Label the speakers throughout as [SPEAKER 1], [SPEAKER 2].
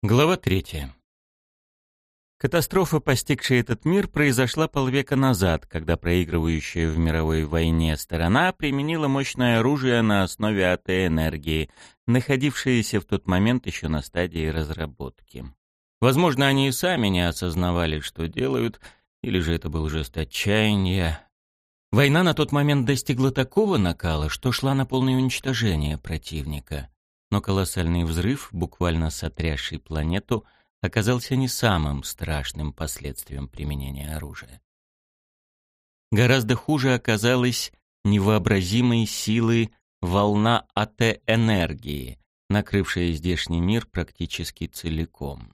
[SPEAKER 1] Глава третья. Катастрофа, постигшая этот мир, произошла полвека назад, когда проигрывающая в мировой войне сторона применила мощное оружие на основе АТ-энергии, находившееся в тот момент еще на стадии разработки. Возможно, они и сами не осознавали, что делают, или же это был жест отчаяния. Война на тот момент достигла такого накала, что шла на полное уничтожение противника. Но колоссальный взрыв, буквально сотрясший планету, оказался не самым страшным последствием применения оружия. Гораздо хуже оказалась невообразимой силы волна АТ-энергии, накрывшая здешний мир практически целиком.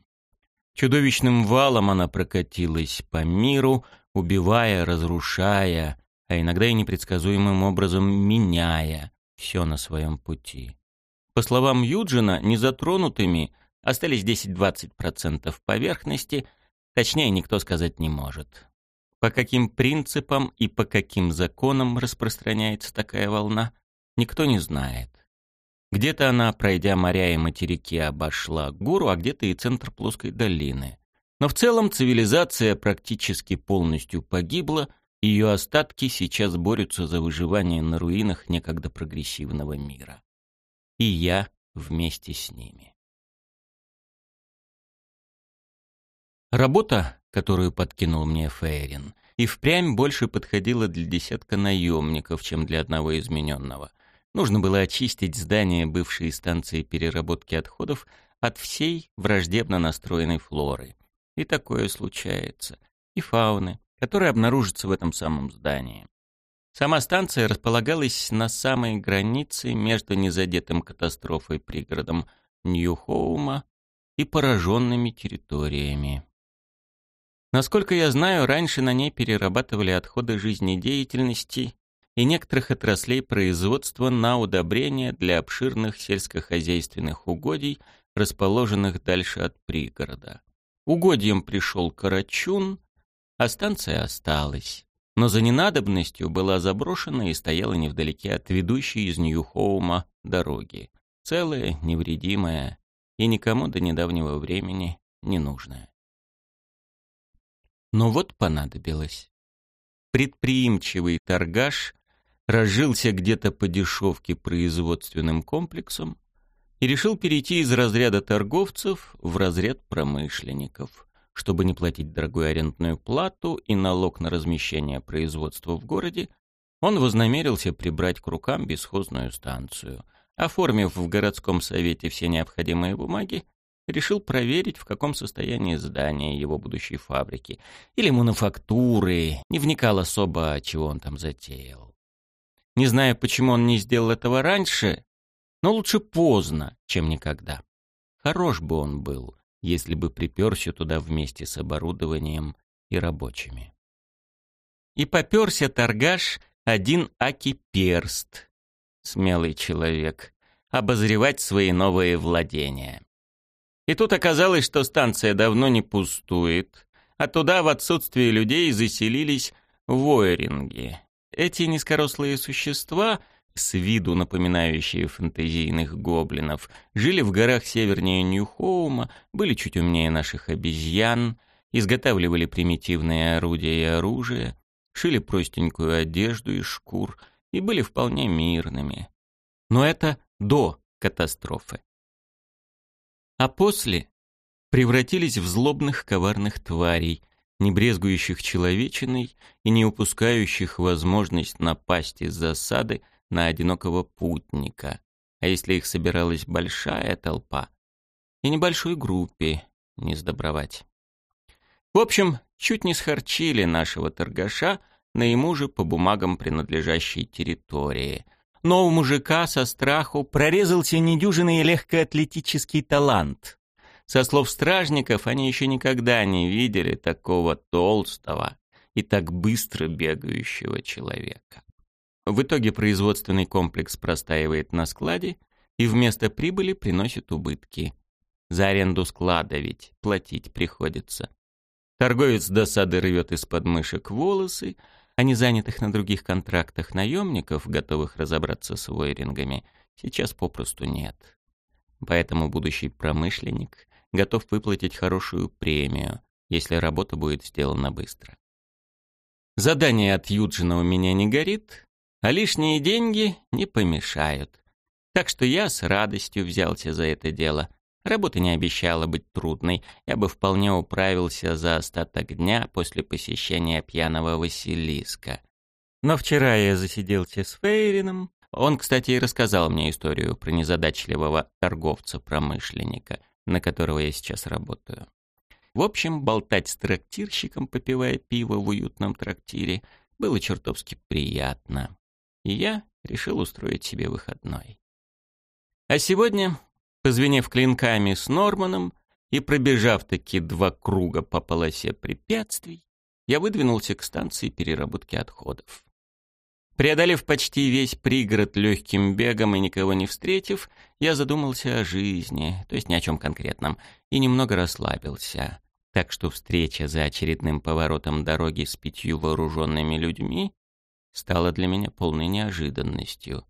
[SPEAKER 1] Чудовищным валом она прокатилась по миру, убивая, разрушая, а иногда и непредсказуемым образом меняя все на своем пути. По словам Юджина, незатронутыми остались 10-20% поверхности, точнее никто сказать не может. По каким принципам и по каким законам распространяется такая волна, никто не знает. Где-то она, пройдя моря и материки, обошла гору, а где-то и центр плоской долины. Но в целом цивилизация практически полностью погибла, и ее остатки сейчас борются за выживание на руинах некогда прогрессивного мира и я вместе с ними. Работа, которую подкинул мне Фейрин, и впрямь больше подходила для десятка наемников, чем для одного измененного. Нужно было очистить здание бывшей станции переработки отходов от всей враждебно настроенной флоры. И такое случается. И фауны, которая обнаружится в этом самом здании. Сама станция располагалась на самой границе между незадетым катастрофой пригородом Нью-Хоума и пораженными территориями. Насколько я знаю, раньше на ней перерабатывали отходы жизнедеятельности и некоторых отраслей производства на удобрения для обширных сельскохозяйственных угодий, расположенных дальше от пригорода. Угодьям пришел Карачун, а станция осталась но за ненадобностью была заброшена и стояла невдалеке от ведущей из Нью-Хоума дороги. Целая, невредимая и никому до недавнего времени не нужная. Но вот понадобилось. Предприимчивый торгаш разжился где-то по дешевке производственным комплексом и решил перейти из разряда торговцев в разряд промышленников чтобы не платить дорогую арендную плату и налог на размещение производства в городе, он вознамерился прибрать к рукам бесхозную станцию. Оформив в городском совете все необходимые бумаги, решил проверить, в каком состоянии здание его будущей фабрики или мануфактуры, не вникал особо, чего он там затеял. Не знаю, почему он не сделал этого раньше, но лучше поздно, чем никогда. Хорош бы он был, если бы приперся туда вместе с оборудованием и рабочими. И поперся торгаш один Аки Перст, смелый человек, обозревать свои новые владения. И тут оказалось, что станция давно не пустует, а туда в отсутствие людей заселились войринги. Эти низкорослые существа — с виду напоминающие фэнтезийных гоблинов, жили в горах севернее Нью-Хоума, были чуть умнее наших обезьян, изготавливали примитивные орудия и оружие, шили простенькую одежду из шкур и были вполне мирными. Но это до катастрофы. А после превратились в злобных коварных тварей, не брезгующих человечиной и не упускающих возможность напасть из засады на одинокого путника, а если их собиралась большая толпа, и небольшой группе не сдобровать. В общем, чуть не схорчили нашего торгаша на ему же по бумагам принадлежащей территории. Но у мужика со страху прорезался недюжинный легкоатлетический талант. Со слов стражников, они еще никогда не видели такого толстого и так быстро бегающего человека. В итоге производственный комплекс простаивает на складе и вместо прибыли приносит убытки. За аренду склада ведь платить приходится. Торговец досады рвет из подмышек волосы, а не занятых на других контрактах наемников, готовых разобраться с войрингами, сейчас попросту нет. Поэтому будущий промышленник готов выплатить хорошую премию, если работа будет сделана быстро. Задание от Юджина у меня не горит, а лишние деньги не помешают. Так что я с радостью взялся за это дело. Работа не обещала быть трудной, я бы вполне управился за остаток дня после посещения пьяного Василиска. Но вчера я засиделся с Фейрином. Он, кстати, и рассказал мне историю про незадачливого торговца-промышленника, на которого я сейчас работаю. В общем, болтать с трактирщиком, попивая пиво в уютном трактире, было чертовски приятно. И я решил устроить себе выходной. А сегодня, позвенев клинками с Норманом и пробежав таки два круга по полосе препятствий, я выдвинулся к станции переработки отходов. Преодолев почти весь пригород легким бегом и никого не встретив, я задумался о жизни, то есть ни о чем конкретном, и немного расслабился. Так что встреча за очередным поворотом дороги с пятью вооруженными людьми стала для меня полной неожиданностью.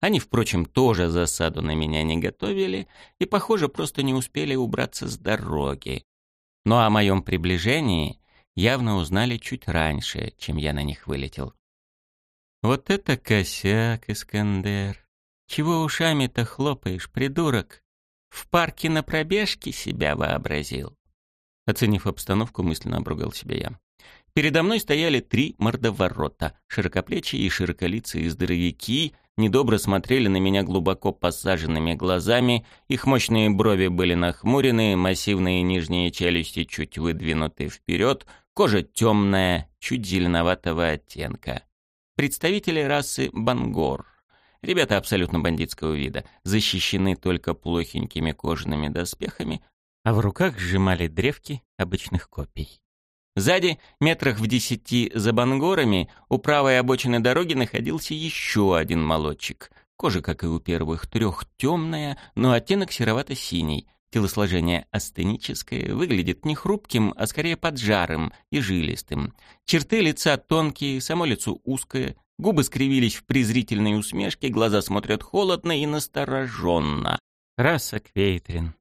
[SPEAKER 1] Они, впрочем, тоже засаду на меня не готовили и, похоже, просто не успели убраться с дороги. Но о моем приближении явно узнали чуть раньше, чем я на них вылетел. «Вот это косяк, Искандер! Чего ушами-то хлопаешь, придурок? В парке на пробежке себя вообразил?» Оценив обстановку, мысленно обругал себя я. Передо мной стояли три мордоворота, широкоплечие и широколицые здоровяки, недобро смотрели на меня глубоко посаженными глазами, их мощные брови были нахмурены, массивные нижние челюсти чуть выдвинуты вперед, кожа темная, чуть зеленоватого оттенка представители расы Бангор. Ребята абсолютно бандитского вида, защищены только плохенькими кожаными доспехами, а в руках сжимали древки обычных копий. Сзади, метрах в десяти за бангорами, у правой обочины дороги находился еще один молодчик. Кожа, как и у первых трех, темная, но оттенок серовато-синий. Телосложение астеническое, выглядит не хрупким, а скорее поджарым и жилистым. Черты лица тонкие, само лицо узкое, губы скривились в презрительной усмешке, глаза смотрят холодно и настороженно. Раса Квейтрин.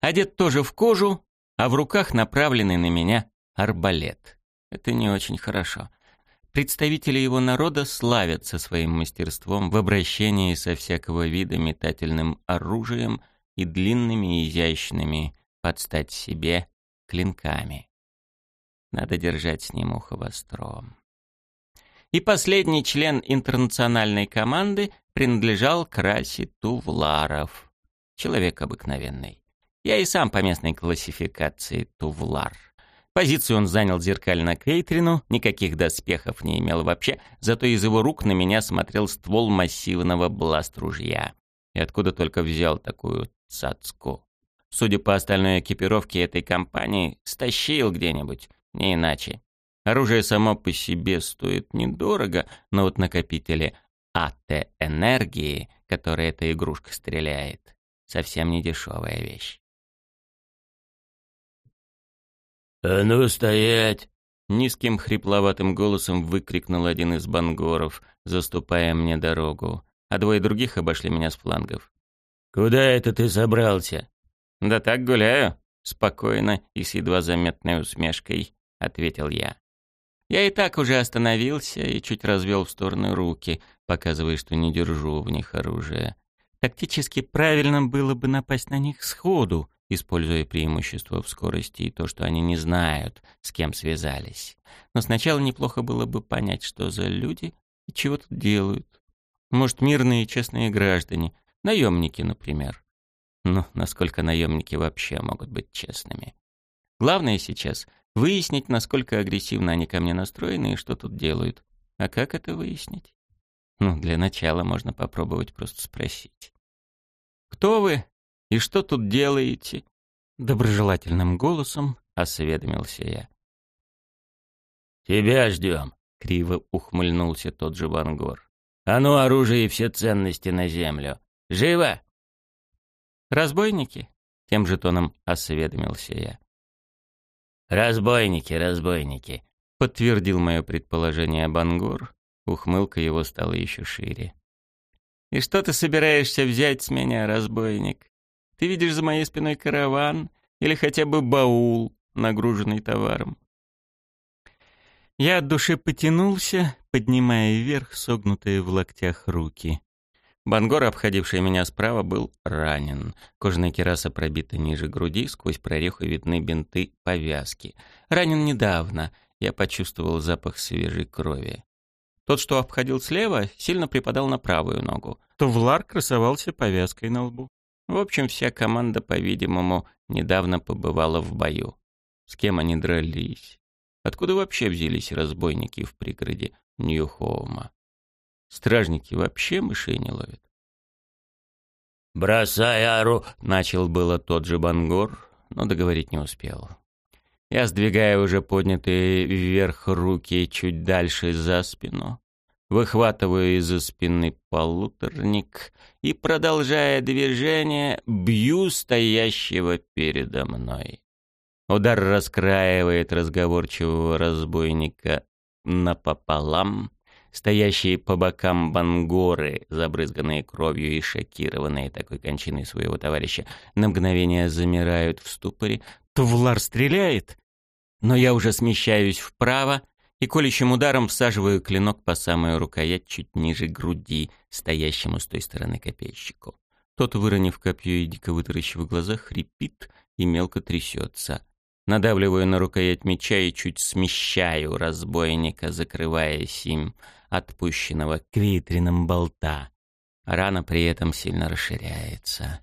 [SPEAKER 1] Одет тоже в кожу, а в руках направленный на меня арбалет. Это не очень хорошо. Представители его народа славятся своим мастерством в обращении со всякого вида метательным оружием – и длинными изящными, под стать себе, клинками. Надо держать с ним ухо востром. И последний член интернациональной команды принадлежал к расе Тувларов. Человек обыкновенный. Я и сам по местной классификации Тувлар. Позицию он занял зеркально Кейтрину, никаких доспехов не имел вообще, зато из его рук на меня смотрел ствол массивного бласт-ружья. И откуда только взял такую цацку. Судя по остальной экипировке этой компании, стащил где-нибудь, не иначе. Оружие само по себе стоит недорого, но вот накопители АТ-энергии, которой эта игрушка стреляет, совсем не дешевая вещь.
[SPEAKER 2] «А ну, стоять!»
[SPEAKER 1] Низким хрипловатым голосом выкрикнул один из бангоров, заступая мне дорогу, а двое других обошли меня с флангов.
[SPEAKER 2] «Куда это ты собрался?»
[SPEAKER 1] «Да так гуляю», — спокойно и с едва заметной усмешкой ответил я. Я и так уже остановился и чуть развел в сторону руки, показывая, что не держу в них оружие. Тактически правильно было бы напасть на них сходу, используя преимущество в скорости и то, что они не знают, с кем связались. Но сначала неплохо было бы понять, что за люди и чего тут делают. Может, мирные честные граждане, Наемники, например. Ну, насколько наемники вообще могут быть честными. Главное сейчас — выяснить, насколько агрессивно они ко мне настроены и что тут делают. А как это выяснить? Ну, для начала можно попробовать просто спросить. «Кто вы и что тут делаете?» Доброжелательным голосом осведомился я.
[SPEAKER 2] «Тебя ждем», — криво ухмыльнулся тот же Вангор. «А ну, оружие и все ценности на землю. Живо!»
[SPEAKER 1] «Разбойники?» — тем же тоном осведомился я.
[SPEAKER 2] «Разбойники, разбойники», —
[SPEAKER 1] подтвердил мое предположение Бангур. Ухмылка его стала еще шире. «И что ты собираешься взять с меня, разбойник? Ты видишь за моей спиной караван или хотя бы баул, нагруженный товаром. Я от души потянулся, поднимая вверх согнутые в локтях руки. Бангор, обходивший меня справа, был ранен. Кожаная кераса пробита ниже груди, сквозь прореху видны бинты повязки. Ранен недавно, я почувствовал запах свежей крови. Тот, что обходил слева, сильно припадал на правую ногу. Тувлар красовался повязкой на лбу. В общем, вся команда, по-видимому, недавно побывала в бою. С кем они дрались? Откуда вообще взялись разбойники в пригороде Нью-Хоума? Стражники вообще мышей не ловят.
[SPEAKER 2] «Бросай ару!»
[SPEAKER 1] — начал было тот же Бангор, но договорить не успел. Я сдвигаю уже поднятые вверх руки чуть дальше за спину, выхватываю из-за спины полуторник и, продолжая движение, бью стоящего передо мной. Удар раскраивает разговорчивого разбойника напополам. Стоящие по бокам бангоры, забрызганные кровью и шокированные такой кончиной своего товарища, на мгновение замирают в ступоре. Тувлар стреляет, но я уже смещаюсь вправо и колющим ударом всаживаю клинок по самую рукоять чуть ниже груди, стоящему с той стороны копейщику. Тот, выронив копье и дико вытаращив глаза, хрипит и мелко трясется. Надавливаю на рукоять меча и чуть смещаю разбойника, закрываясь им отпущенного к ветреным болта. Рана при этом сильно расширяется.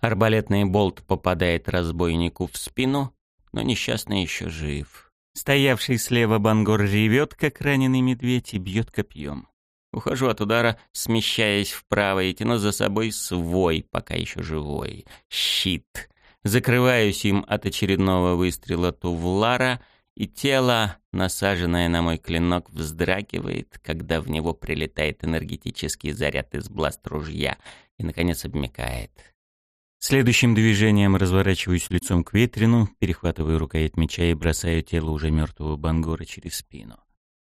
[SPEAKER 1] Арбалетный болт попадает разбойнику в спину, но несчастный еще жив. Стоявший слева бангор ревет, как раненый медведь, и бьет копьем. Ухожу от удара, смещаясь вправо и тяну за собой свой, пока еще живой, щит закрываюсь им от очередного выстрела Тувлара, и тело, насаженное на мой клинок, вздрагивает, когда в него прилетает энергетический заряд из бласт-ружья и, наконец, обмекает. Следующим движением разворачиваюсь лицом к ветрину, перехватываю рукоять меча и бросаю тело уже мертвого Бангора через спину.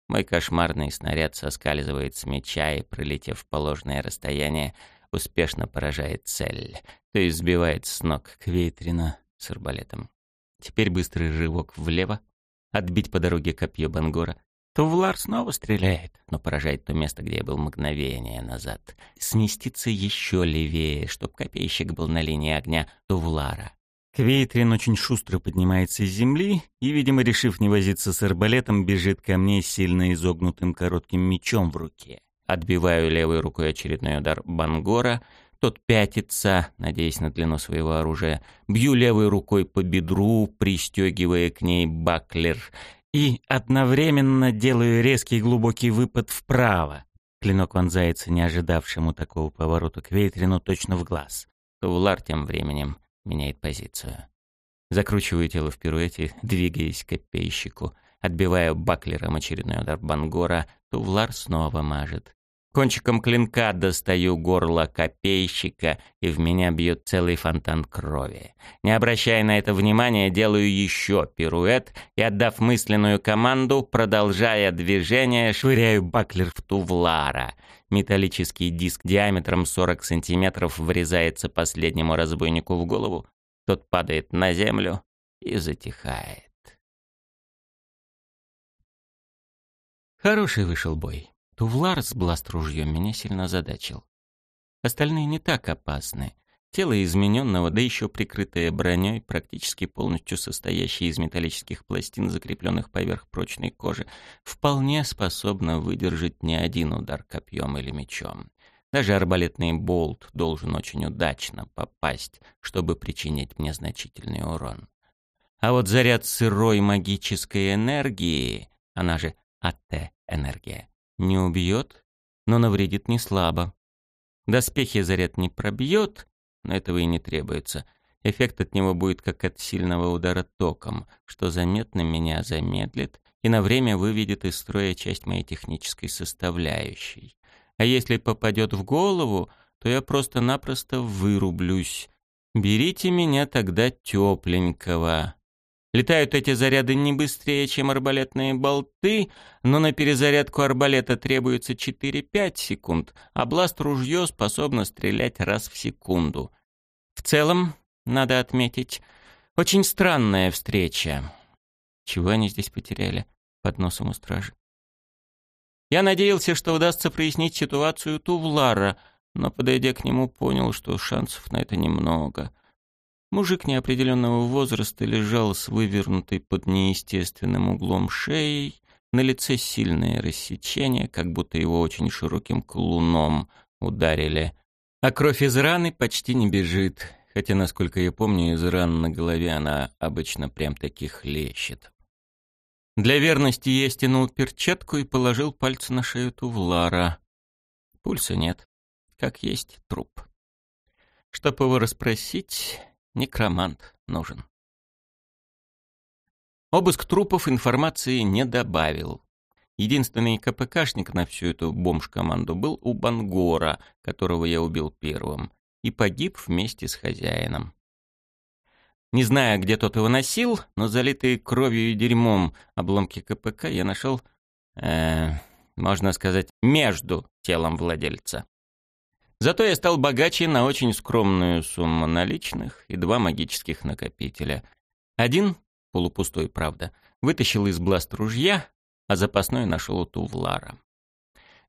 [SPEAKER 1] Мой кошмарный снаряд соскальзывает с меча и, пролетев в положенное расстояние, успешно поражает цель, то есть сбивает с ног Квейтрина с арбалетом. Теперь быстрый рывок влево, отбить по дороге копье Бангора. Тувлар снова стреляет, но поражает то место, где я был мгновение назад. Сместиться еще левее, чтоб копейщик был на линии огня Тувлара. Квейтрин очень шустро поднимается с земли и, видимо, решив не возиться с арбалетом, бежит ко мне сильно изогнутым коротким мечом в руке. Отбиваю левой рукой очередной удар Бангора. Тот пятится, надеясь на длину своего оружия. Бью левой рукой по бедру, пристегивая к ней баклер. И одновременно делаю резкий глубокий выпад вправо. Клинок вонзается не ожидавшему такого поворота к Вейтрину точно в глаз. Тувлар тем временем меняет позицию. Закручиваю тело в пируэте, двигаясь к копейщику. Отбиваю баклером очередной удар Бангора, Тувлар снова мажет. Кончиком клинка достаю горло копейщика, и в меня бьет целый фонтан крови. Не обращая на это внимания, делаю еще пируэт и, отдав мысленную команду, продолжая движение, швыряю баклер в Тувлара. Металлический диск диаметром 40 сантиметров врезается последнему разбойнику в голову. Тот падает на землю и затихает. Хороший вышел бой. Тувлар с бласт-ружьем меня сильно озадачил. Остальные не так опасны. Тело измененного, да еще прикрытое броней, практически полностью состоящее из металлических пластин, закрепленных поверх прочной кожи, вполне способно выдержать не один удар копьем или мечом. Даже арбалетный болт должен очень удачно попасть, чтобы причинить мне значительный урон. А вот заряд сырой магической энергии, она же АТ-энергия, не убьет, но навредит не слабо. Доспехи заряд не пробьет, но этого и не требуется. Эффект от него будет как от сильного удара током, что заметно меня замедлит и на время выведет из строя часть моей технической составляющей. А если попадет в голову, то я просто-напросто вырублюсь. Берите меня тогда тепленького. Летают эти заряды не быстрее, чем арбалетные болты, но на перезарядку арбалета требуется 4-5 секунд, а бласт-ружье способно стрелять раз в секунду. В целом, надо отметить. Очень странная встреча. Чего они здесь потеряли под носом у стражи? Я надеялся, что удастся прояснить ситуацию Тувлара, но, подойдя к нему, понял, что шансов на это немного. Мужик неопределенного возраста лежал с вывернутой под неестественным углом шеей, на лице сильное рассечение, как будто его очень широким клуном ударили. А кровь из раны почти не бежит, хотя, насколько я помню, из ран на голове она обычно прям таки хлещет. Для верности я стянул перчатку и положил пальцы на шею Тувлара. Пульса нет. Как есть труп. Чтоб его расспросить, некромант нужен. Обыск трупов информации не добавил. Единственный КПКшник на всю эту бомж-команду был у Бангора, которого я убил первым, и погиб вместе с хозяином. Не знаю, где тот его носил, но залитые кровью и дерьмом обломки КПК я нашел, э, можно сказать, между телом владельца. Зато я стал богаче на очень скромную сумму наличных и два магических накопителя. Один, полупустой, правда, вытащил из бласт ружья, а запасной нашел у Тувлара.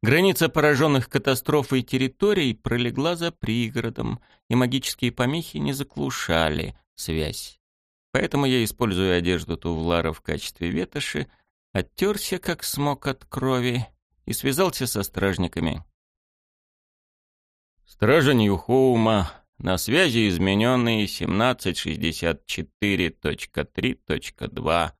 [SPEAKER 1] Граница пораженных катастрофой территорий пролегла за пригородом, и магические помехи не заглушали связь. Поэтому я, используя одежду Тувлара в качестве ветоши, оттерся как смог от крови и связался со стражниками. Стража Ньюхоума, на связи измененный 1764.3.2.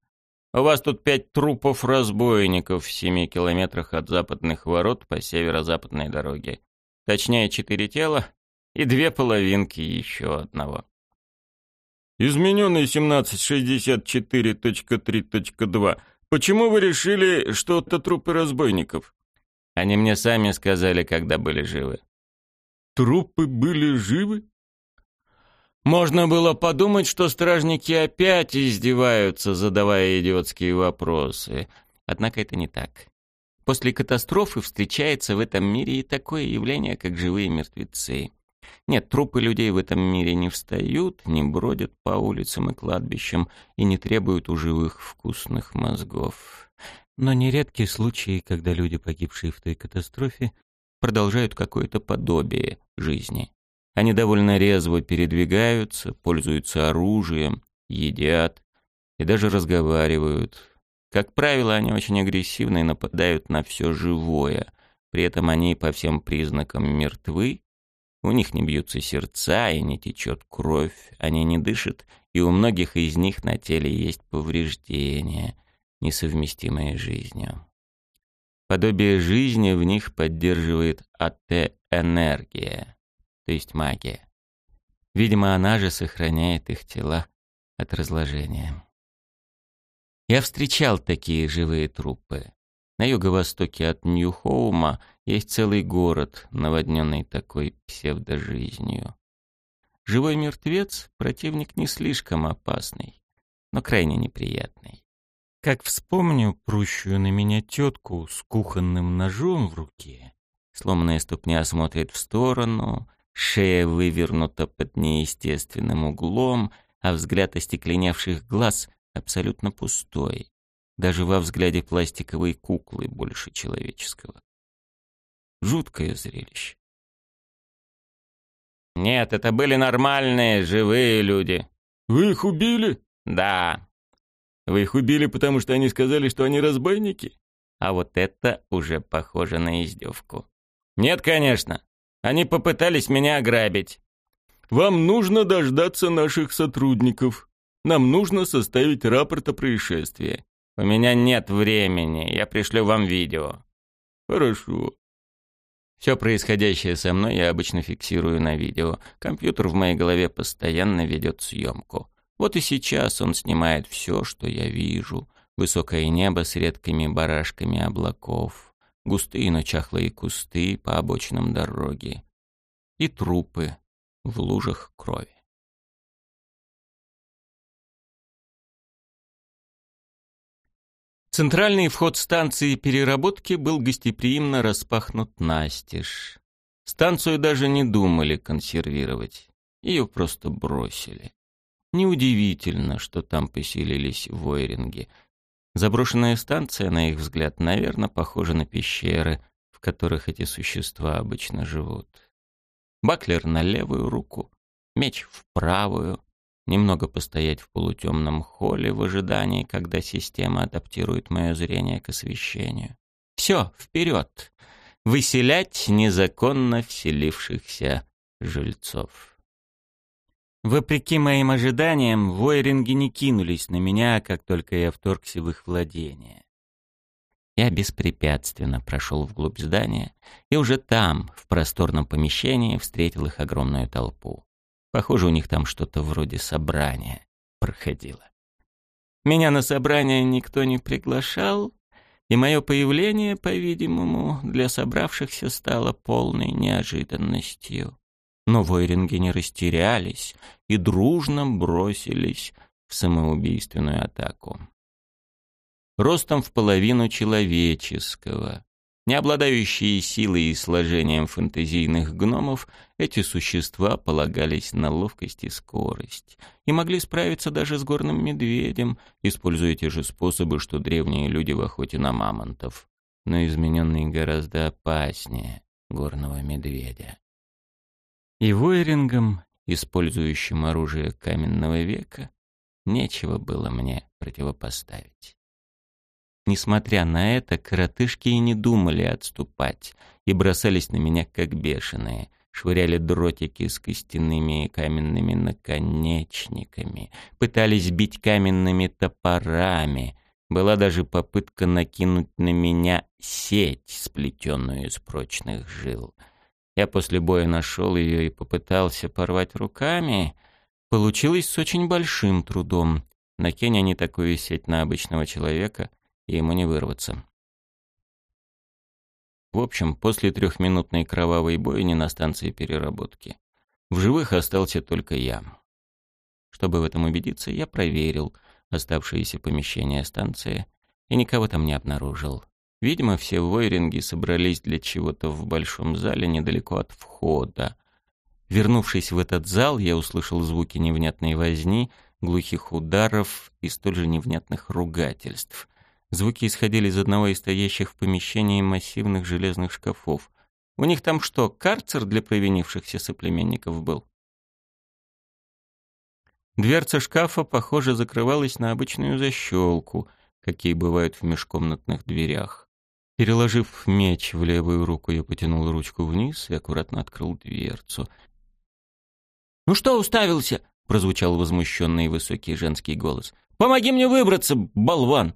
[SPEAKER 1] У вас тут пять трупов разбойников в семи километрах от западных ворот по северо-западной дороге. Точнее, четыре тела и две половинки еще одного. Измененный 1764.3.2. Почему вы решили, что это трупы разбойников? Они мне сами сказали, когда были живы. Трупы были живы? Можно было подумать, что стражники опять издеваются, задавая идиотские вопросы. Однако это не так. После катастрофы встречается в этом мире и такое явление, как живые мертвецы. Нет, трупы людей в этом мире не встают, не бродят по улицам и кладбищам и не требуют у живых вкусных мозгов. Но нередки случаи, когда люди, погибшие в той катастрофе, продолжают какое-то подобие жизни. Они довольно резво передвигаются, пользуются оружием, едят и даже разговаривают. Как правило, они очень агрессивны и нападают на все живое. При этом они по всем признакам мертвы, у них не бьются сердца и не течет кровь, они не дышат, и у многих из них на теле есть повреждения, несовместимые с жизнью. Подобие жизни в них поддерживает АТ-энергия, то есть магия. Видимо, она же сохраняет их тела от разложения. Я встречал такие живые трупы. На юго-востоке от Нью-Хоума есть целый город, наводненный такой псевдожизнью. Живой мертвец — противник не слишком опасный, но крайне неприятный. Как вспомню прущую на меня тетку с кухонным ножом в руке, сломанная ступня смотрит в сторону, шея вывернута под неестественным углом, а взгляд остекленевших глаз абсолютно пустой. Даже во взгляде пластиковой куклы больше человеческого. Жуткое зрелище. Нет, это были нормальные, живые люди.
[SPEAKER 3] Вы их убили?
[SPEAKER 1] Да.
[SPEAKER 3] Вы их убили, потому что они сказали, что они разбойники?
[SPEAKER 1] А вот это уже похоже на издевку. Нет, конечно. Они попытались меня ограбить.
[SPEAKER 3] Вам нужно дождаться наших сотрудников. Нам нужно составить рапорт о происшествии.
[SPEAKER 1] У меня нет времени. Я пришлю вам видео.
[SPEAKER 3] Хорошо.
[SPEAKER 1] Все происходящее со мной я обычно фиксирую на видео. Компьютер в моей голове постоянно ведет съемку. Вот и сейчас он снимает все, что я вижу. Высокое небо с редкими барашками облаков, густые, но чахлые кусты по обочинам дороги и трупы в лужах крови. Центральный вход станции переработки был гостеприимно распахнут настежь. Станцию даже не думали консервировать. Ее просто бросили. Неудивительно, что там поселились войринги. Заброшенная станция, на их взгляд, наверное, похожа на пещеры, в которых эти существа обычно живут. Баклер на левую руку, меч в правую, немного постоять в полутемном холле в ожидании, когда система адаптирует мое зрение к освещению. Все, вперед! Выселять незаконно вселившихся жильцов. Вопреки моим ожиданиям, войринги не кинулись на меня, как только я вторгся в их владение. Я беспрепятственно прошел вглубь здания и уже там, в просторном помещении, встретил их огромную толпу. Похоже, у них там что-то вроде собрания проходило. Меня на собрание никто не приглашал, и мое появление, по-видимому, для собравшихся стало полной неожиданностью. Но войринги не растерялись и дружно бросились в самоубийственную атаку. Ростом в половину человеческого, не обладающие силой и сложением фэнтезийных гномов, эти существа полагались на ловкость и скорость и могли справиться даже с горным медведем, используя те же способы, что древние люди в охоте на мамонтов, но измененные гораздо опаснее горного медведя. И войрингам, использующим оружие каменного века, нечего было мне противопоставить. Несмотря на это, коротышки и не думали отступать и бросались на меня как бешеные, швыряли дротики с костяными и каменными наконечниками, пытались бить каменными топорами. Была даже попытка накинуть на меня сеть, сплетенную из прочных жил — я после боя нашел ее и попытался порвать руками. Получилось с очень большим трудом. Накинь они такую сеть на обычного человека, и ему не вырваться. В общем, после трехминутной кровавой бойни на станции переработки в живых остался только я. Чтобы в этом убедиться, я проверил оставшиеся помещения станции и никого там не обнаружил. Видимо, все войринги собрались для чего-то в большом зале недалеко от входа. Вернувшись в этот зал, я услышал звуки невнятной возни, глухих ударов и столь же невнятных ругательств. Звуки исходили из одного из стоящих в помещении массивных железных шкафов. У них там что, карцер для провинившихся соплеменников был? Дверца шкафа, похоже, закрывалась на обычную защелку, какие бывают в межкомнатных дверях. Переложив меч в левую руку, я потянул ручку вниз и аккуратно открыл дверцу. «Ну что уставился?» — прозвучал возмущенный высокий женский голос. «Помоги мне выбраться, болван!»